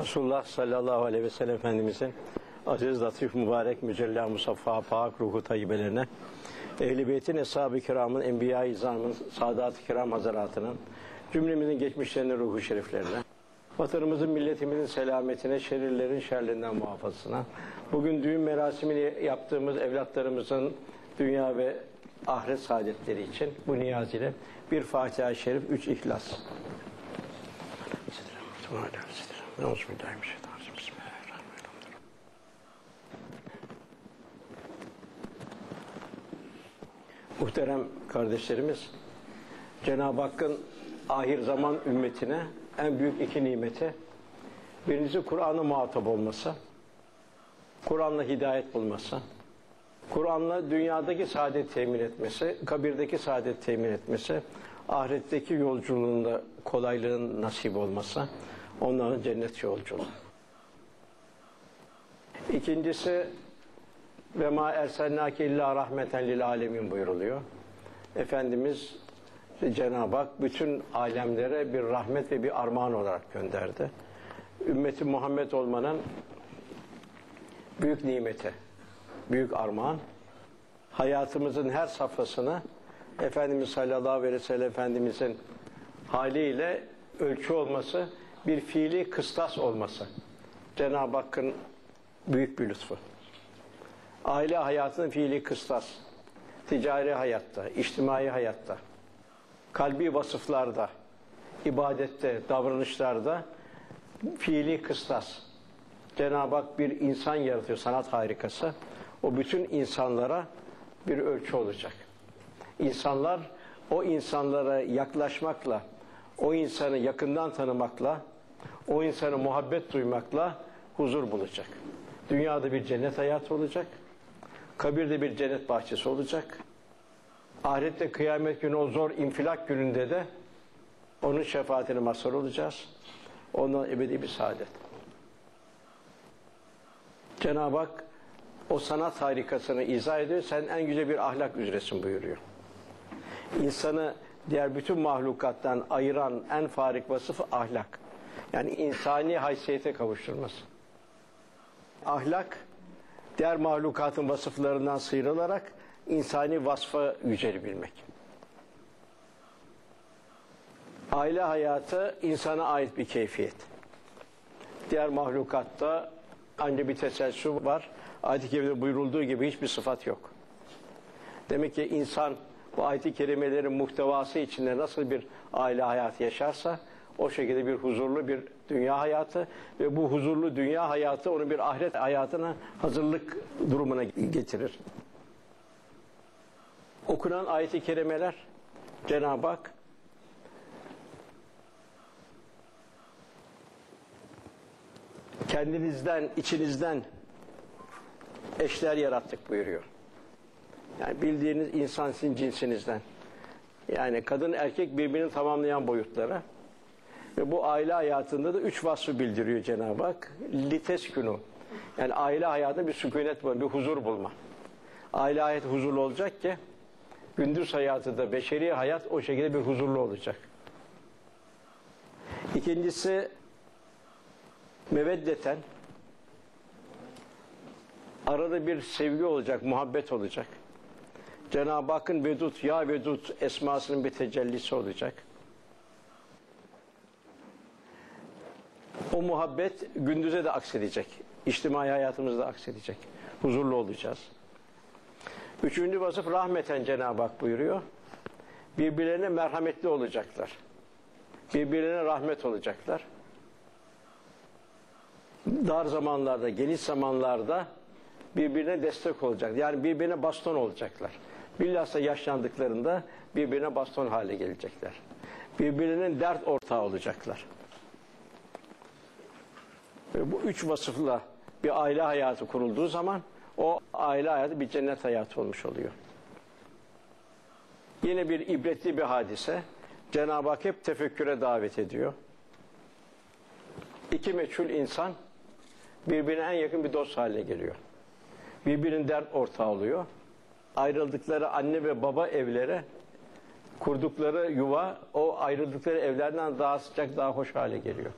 Resulullah sallallahu aleyhi ve sellem Efendimizin aziz, latif, mübarek, mücella, musaffa, pak, ruhu tayyibelerine, Ehl-i Beyt'in, Eshab-ı Kiram'ın, Enbiya-i İzam'ın, Sadat-ı Kiram Hazaratının, cümlemizin geçmişlerinin ruhu şeriflerine, vatanımızın, milletimizin selametine, şerirlerin şerlerinden muhafazasına, bugün düğün merasimini yaptığımız evlatlarımızın dünya ve ahiret saadetleri için bu niyaz ile bir Fatiha-i Şerif, üç İhlas. Euzubillahimineşşeytanirracim. Bismillahirrahmanirrahim. Muhterem kardeşlerimiz, Cenab-ı Hakk'ın ahir zaman ümmetine en büyük iki nimeti, birincisi Kur'an'a muhatap olması, Kur'an'la hidayet bulması, Kur'an'la dünyadaki saadet temin etmesi, kabirdeki saadet temin etmesi, ahiretteki yolculuğunda kolaylığın nasip olması, onların cennet yolculuğu. İkincisi ve ma ersennake illa rahmeten lil alemin buyuruluyor. Efendimiz Cenab-ı Hak bütün alemlere bir rahmet ve bir armağan olarak gönderdi. Ümmeti Muhammed olmanın büyük nimeti, büyük armağan. Hayatımızın her safhasını Efendimiz sallallahu aleyhi ve sellem Efendimizin haliyle ölçü olması, bir fiili kıstas olması. Cenab-ı Hakk'ın büyük bir lütfu. Aile hayatının fiili kıstas. Ticari hayatta, içtimai hayatta, kalbi vasıflarda, ibadette, davranışlarda fiili kıstas. Cenab-ı Hak bir insan yaratıyor, sanat harikası. O bütün insanlara bir ölçü olacak. İnsanlar o insanlara yaklaşmakla, o insanı yakından tanımakla, o insanı muhabbet duymakla huzur bulacak. Dünyada bir cennet hayatı olacak. Kabirde bir cennet bahçesi olacak. Ahirette kıyamet günü o zor infilak gününde de onun şefaatine mazhar olacağız. Ondan ebedi bir saadet. Cenab-ı Hak o sanat harikasını izah ediyor. Sen en güzel bir ahlak üzeresin buyuruyor. İnsanı diğer bütün mahlukattan ayıran en farik vasıfı ahlak. Yani insani haysiyete kavuşturması. Ahlak diğer mahlukatın vasıflarından sıyrılarak insani vasfa yücelebilmek. Aile hayatı insana ait bir keyfiyet. Diğer mahlukatta ancak bir teselsüm var. Ayet-i Kerime'de buyurulduğu gibi hiçbir sıfat yok. Demek ki insan bu ayet-i kerimelerin muhtevası içinde nasıl bir aile hayatı yaşarsa o şekilde bir huzurlu bir dünya hayatı ve bu huzurlu dünya hayatı onu bir ahiret hayatına hazırlık durumuna getirir. Okunan ayet-i kerimeler Cenab-ı Hak kendinizden, içinizden eşler yarattık buyuruyor. Yani bildiğiniz insan sizin cinsinizden. Yani kadın erkek birbirini tamamlayan boyutlara. Ve bu aile hayatında da üç vasfı bildiriyor Cenab-ı Hak. Liteskunu. Yani aile hayatında bir sükunet bulma, bir huzur bulma. Aile hayatı huzurlu olacak ki gündüz hayatı da beşeri hayat o şekilde bir huzurlu olacak. İkincisi meveddeten arada bir sevgi olacak, muhabbet olacak. Cenab-ı Hakk'ın Vedut, Ya Vedut esmasının bir tecellisi olacak. O muhabbet gündüze de aksedecek. İçtimai hayatımızda aksedecek. Huzurlu olacağız. Üçüncü vasıf rahmeten Cenab-ı Hak buyuruyor. Birbirlerine merhametli olacaklar. Birbirlerine rahmet olacaklar. Dar zamanlarda, geniş zamanlarda birbirine destek olacak. Yani birbirine baston olacaklar. Bilhassa yaşlandıklarında birbirine baston hale gelecekler. Birbirinin dert ortağı olacaklar. Ve bu üç vasıfla bir aile hayatı kurulduğu zaman o aile hayatı bir cennet hayatı olmuş oluyor. Yine bir ibretli bir hadise. Cenab-ı Hak hep tefekküre davet ediyor. İki meçhul insan birbirine en yakın bir dost haline geliyor. Birbirinin dert ortağı oluyor. Ayrıldıkları anne ve baba evlere kurdukları yuva o ayrıldıkları evlerden daha sıcak, daha hoş hale geliyor.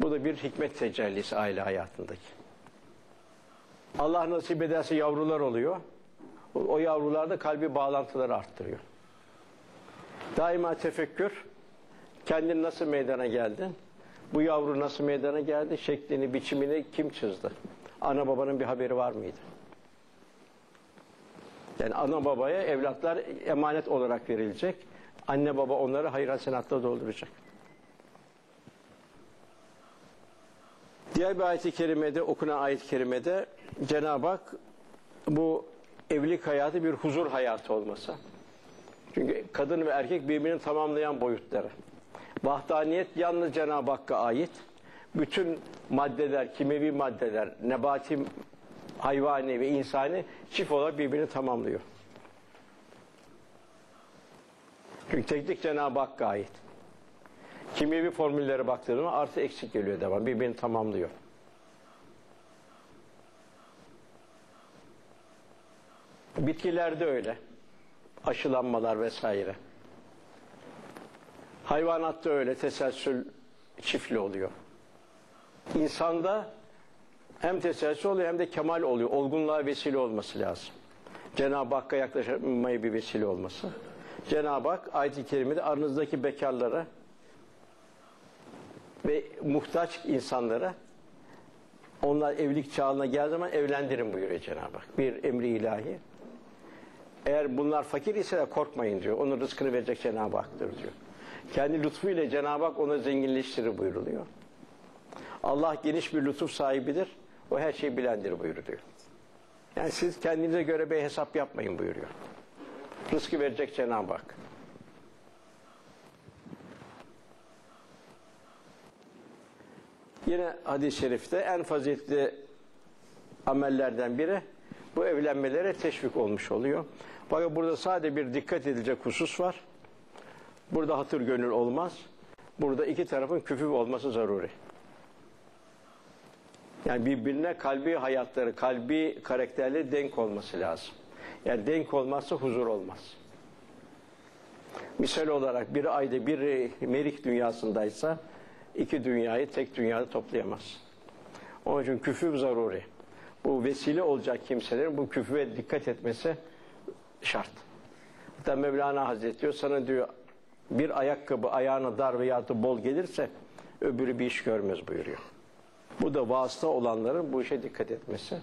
Bu da bir hikmet tecellisi aile hayatındaki. Allah nasip ederse yavrular oluyor. O, o yavrular da kalbi bağlantıları arttırıyor. Daima tefekkür, kendin nasıl meydana geldin? Bu yavru nasıl meydana geldi? Şeklini, biçimini kim çizdi? Ana babanın bir haberi var mıydı? Yani ana babaya evlatlar emanet olarak verilecek. Anne baba onları hayır hasenatla dolduracak. Diğer bir ayet-i kerimede, okunan ayet-i kerimede Cenab-ı Hak bu evlilik hayatı bir huzur hayatı olması. Çünkü kadın ve erkek birbirini tamamlayan boyutları. Vahdaniyet yalnız Cenab-ı Hakk'a ait. Bütün maddeler, kimevi maddeler, nebati, hayvani ve insani çift olarak birbirini tamamlıyor. Çünkü teknik Cenab-ı Hakk'a ait. Kimyevi formüllere baktığında artı eksik geliyor devam. Birbirini tamamlıyor. Bitkilerde öyle. Aşılanmalar vesaire. Hayvanatta öyle teselsül çiftli oluyor. İnsanda hem teselsül oluyor hem de kemal oluyor. Olgunluğa vesile olması lazım. Cenab-ı Hakk'a yaklaşmaya bir vesile olması. Cenab-ı Hak ayet-i kerimede aranızdaki bekarlara ve muhtaç insanlara onlar evlilik çağına geldiği zaman evlendirin buyuruyor Cenab-ı Hak. Bir emri ilahi. Eğer bunlar fakir ise de korkmayın diyor. Onun rızkını verecek Cenab-ı Hak'tır diyor. Kendi lütfuyla Cenab-ı Hak onu zenginleştirir buyuruluyor. Allah geniş bir lütuf sahibidir. O her şeyi bilendir buyuruluyor. Yani siz kendinize göre bir hesap yapmayın buyuruyor. Rızkı verecek Cenab-ı Hak. Yine hadis-i şerifte en faziletli amellerden biri bu evlenmelere teşvik olmuş oluyor. Fakat burada sadece bir dikkat edilecek husus var. Burada hatır gönül olmaz. Burada iki tarafın küfü olması zaruri. Yani birbirine kalbi hayatları, kalbi karakterleri denk olması lazım. Yani denk olmazsa huzur olmaz. Misal olarak bir ayda bir merik dünyasındaysa iki dünyayı tek dünyada toplayamaz. Onun için küfür zaruri. Bu vesile olacak kimselerin bu küfüre dikkat etmesi şart. Hatta Mevlana Hazretleri diyor sana diyor bir ayakkabı ayağına dar veya bol gelirse öbürü bir iş görmez buyuruyor. Bu da vasıta olanların bu işe dikkat etmesi.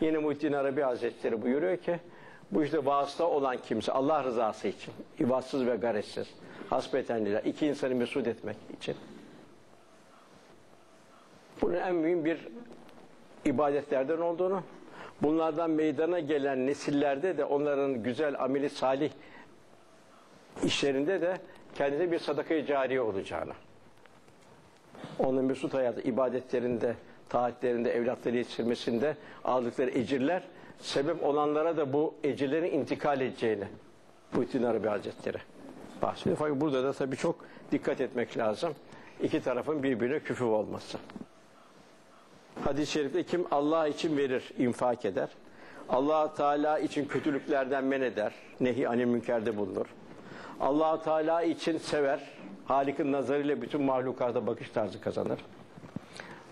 Yine Muhittin Arabi Hazretleri buyuruyor ki bu işte vasıta olan kimse Allah rızası için, ibatsız ve garetsiz, hasbetenliler, iki insanı mesut etmek için. Bunun en mühim bir ibadetlerden olduğunu, bunlardan meydana gelen nesillerde de onların güzel ameli salih işlerinde de kendine bir sadakayı cariye olacağını. Onun mesut hayatı, ibadetlerinde, taatlerinde, evlatları yetiştirmesinde aldıkları ecirler sebep olanlara da bu ecirlerin intikal edeceğini Muhittin Arabi Hazretleri bahsediyor. Fakat burada da tabii çok dikkat etmek lazım. İki tarafın birbirine küfür olması. Hadis-i şerifte kim Allah için verir, infak eder. allah Teala için kötülüklerden men eder, nehi anil münkerde bulunur. Allah Teala için sever, Halik'in nazarıyla bütün mahlukata bakış tarzı kazanır.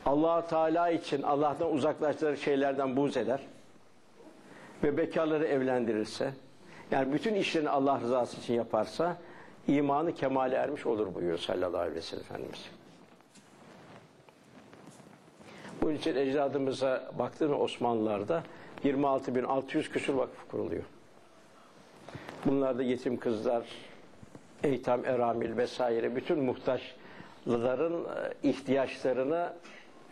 allah Teala için Allah'tan uzaklaştırır şeylerden buz eder. Ve bekarları evlendirirse, yani bütün işlerini Allah rızası için yaparsa, imanı kemale ermiş olur buyuruyor sallallahu aleyhi ve sellem Efendimiz. Bunun için ecdadımıza baktığında Osmanlılar'da 26.600 küsur vakıf kuruluyor. Bunlarda yetim kızlar, eytam, eramil vesaire bütün muhtaçların e, ihtiyaçlarını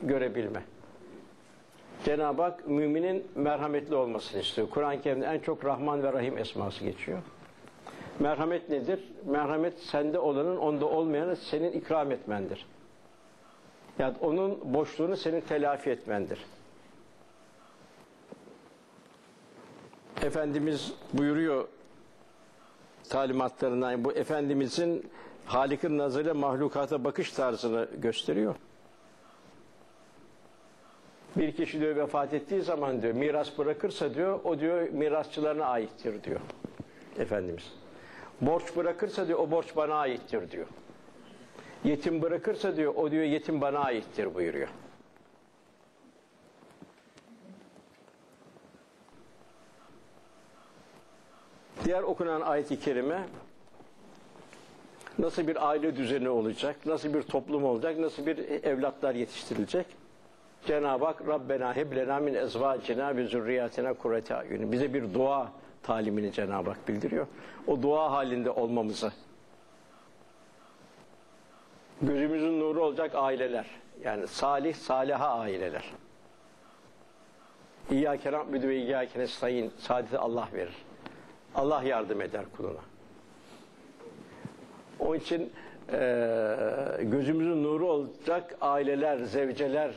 görebilme. Cenab-ı Hak müminin merhametli olmasını istiyor. Kur'an-ı Kerim'de en çok Rahman ve Rahim esması geçiyor. Merhamet nedir? Merhamet sende olanın onda olmayanı senin ikram etmendir. Yani onun boşluğunu senin telafi etmendir. Efendimiz buyuruyor talimatlarından bu Efendimizin Halik'in nazarıyla mahlukata bakış tarzını gösteriyor. Bir kişi diyor vefat ettiği zaman diyor miras bırakırsa diyor o diyor mirasçılarına aittir diyor Efendimiz. Borç bırakırsa diyor o borç bana aittir diyor. yetim bırakırsa diyor o diyor yetim bana aittir buyuruyor. Diğer okunan ayet-i kerime nasıl bir aile düzeni olacak, nasıl bir toplum olacak, nasıl bir evlatlar yetiştirilecek? Cenab-ı Hak Rabbena heblena min ezvacina ve zürriyatina kurrete ayuni. Bize bir dua talimini Cenab-ı Hak bildiriyor. O dua halinde olmamızı. Gözümüzün nuru olacak aileler. Yani salih, saliha aileler. İyyâke na'budu ve iyyâke nestaîn. Saadeti Allah verir. Allah yardım eder kuluna. Onun için eee, gözümüzün nuru olacak aileler, zevceler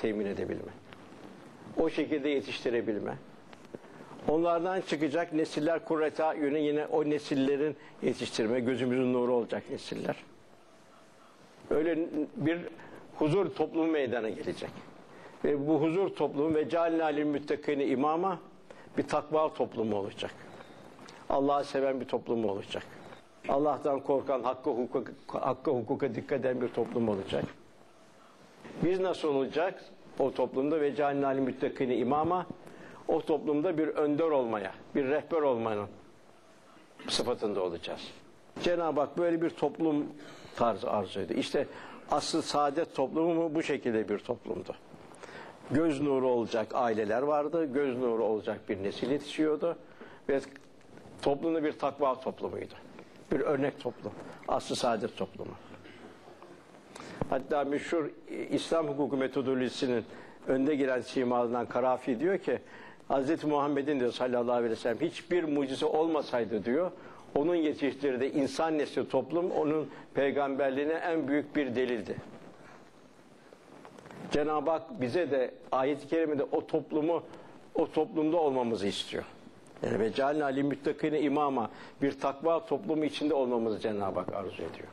temin edebilme. O şekilde yetiştirebilme. Onlardan çıkacak nesiller kurreta yönü yine o nesillerin yetiştirme, gözümüzün nuru olacak nesiller. Öyle bir huzur toplumu meydana gelecek. Ve bu huzur toplumu ve calin alim müttakini imama bir takva toplumu olacak. Allah'ı seven bir toplum olacak. Allah'tan korkan, hakka hukuka, hakka hukuka dikkat eden bir toplum olacak. Biz nasıl olacak? O toplumda ve alim müttakini imama o toplumda bir önder olmaya, bir rehber olmanın sıfatında olacağız. Cenab-ı Hak böyle bir toplum tarzı arzu ediyor. İşte asıl saadet toplumu bu şekilde bir toplumdu. Göz nuru olacak aileler vardı, göz nuru olacak bir nesil yetişiyordu ve toplumda bir takva toplumuydu. Bir örnek toplum, asıl saadet toplumu. Hatta meşhur İslam hukuku metodolojisinin önde giren simalarından Karafi diyor ki Hz. Muhammed'in diyor sallallahu aleyhi ve sellem hiçbir mucize olmasaydı diyor onun yetiştirdiği insan nesli toplum onun peygamberliğine en büyük bir delildi. Cenab-ı Hak bize de ayet-i kerimede o toplumu o toplumda olmamızı istiyor. Ve cealna li müttakine imama bir takva toplumu içinde olmamızı Cenab-ı Hak arzu ediyor.